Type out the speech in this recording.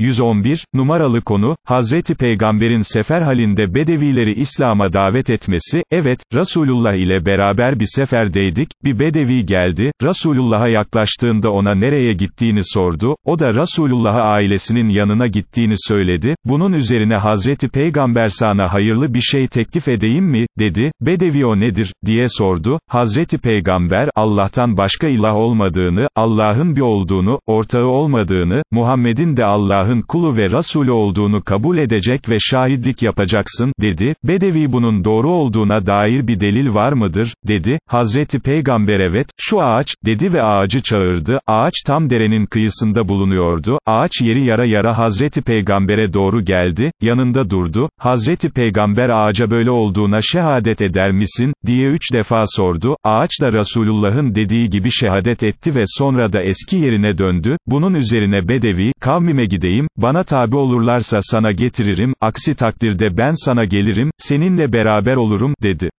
111, numaralı konu, Hazreti Peygamber'in sefer halinde Bedevileri İslam'a davet etmesi, evet, Resulullah ile beraber bir seferdeydik, bir Bedevi geldi, Resulullah'a yaklaştığında ona nereye gittiğini sordu, o da Resulullah'a ailesinin yanına gittiğini söyledi, bunun üzerine Hazreti Peygamber sana hayırlı bir şey teklif edeyim mi, dedi, Bedevi o nedir, diye sordu, Hazreti Peygamber, Allah'tan başka ilah olmadığını, Allah'ın bir olduğunu, ortağı olmadığını, Muhammed'in de Allah'ın kulu ve Resulü olduğunu kabul edecek ve şahitlik yapacaksın, dedi, Bedevi bunun doğru olduğuna dair bir delil var mıdır, dedi, Hazreti Peygamber evet, şu ağaç, dedi ve ağacı çağırdı, ağaç tam derenin kıyısında bulunuyordu, ağaç yeri yara yara Hazreti Peygamber'e doğru geldi, yanında durdu, Hazreti Peygamber ağaca böyle olduğuna şehadet eder misin, diye üç defa sordu, ağaç da Resulullah'ın dediği gibi şehadet etti ve sonra da eski yerine döndü, bunun üzerine Bedevi, kavmime gideyim, bana tabi olurlarsa sana getiririm, aksi takdirde ben sana gelirim, seninle beraber olurum, dedi.